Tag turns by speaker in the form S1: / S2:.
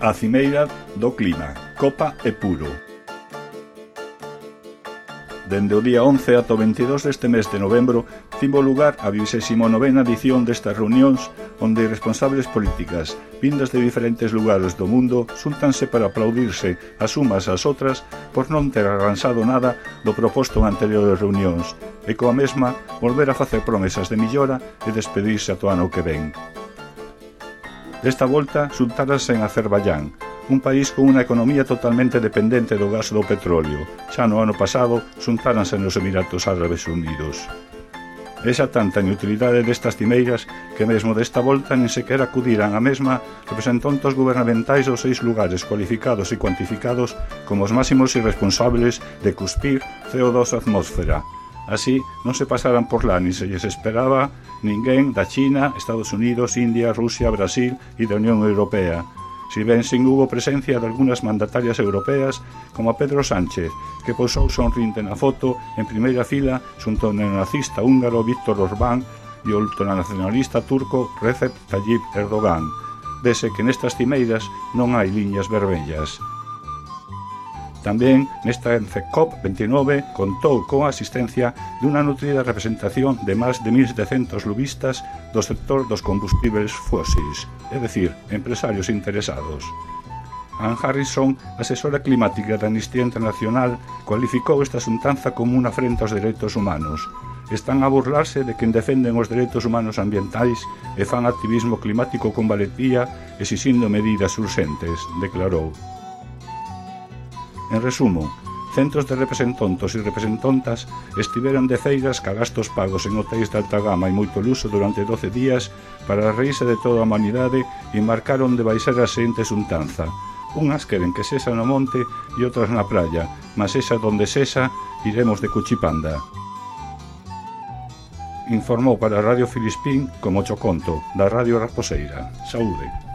S1: A Cimeira do Clima, Copa e Puro. Dende o día 11 ata o 22 deste mes de novembro tivo lugar a 29ª edición destas reunións onde responsables políticas vindas de diferentes lugares do mundo xuntanse para aplaudirse as umas ás outras por non ter arranxado nada do proposto en anteriores reunións e coa mesma volver a facer promesas de millora e despedirse ata o ano que ven. Desta volta, xuntáranse en Azerbaiyán, un país con unha economía totalmente dependente do gas do petróleo. Xa no ano pasado, xuntáranse nos Emiratos Árabes Unidos. Esa tanta inutilidade destas cimeiras que mesmo desta volta nin sequera acudiran a mesma representantes gubernamentais dos seis lugares cualificados e cuantificados como os máximos irresponsables de cuspir CO2 á atmósfera, Así, non se pasaran por lá, nin se lles esperaba ninguén da China, Estados Unidos, India, Rusia, Brasil e da Unión Europea. Si ben sin hubo presencia de algunhas mandatarias europeas, como a Pedro Sánchez, que pousou sonrinte na foto en primeira fila xunto ao neonazista húngaro Víctor Orbán e o ultranacionalista turco Recep Tayyip Erdogan, dese que nestas cimeiras non hai liñas vermellas. Tamén nesta ENCECOP 29 contou coa asistencia dunha nutrida representación de máis de 1.700 lobistas do sector dos combustíveis fósiles, é dicir, empresarios interesados. Ann Harrison, asesora climática da Amnistía Internacional, cualificou esta xuntanza como unha afrenta aos dereitos humanos. Están a burlarse de quen defenden os dereitos humanos ambientais e fan activismo climático con valentía exixindo medidas urxentes, declarou. En resumo, centros de representontos e representontas estiveron de feiras ca gastos pagos en hotéis de alta gama e moito luxo durante 12 días para a reíse de toda a humanidade e marcaron de baixar a xente xuntanza. Unhas queren que sexa no monte e outras na praia, mas esa donde sexa, iremos de cuchipanda. Informou para Radio Filispín como Choconto, da Radio Raposeira. Saúde.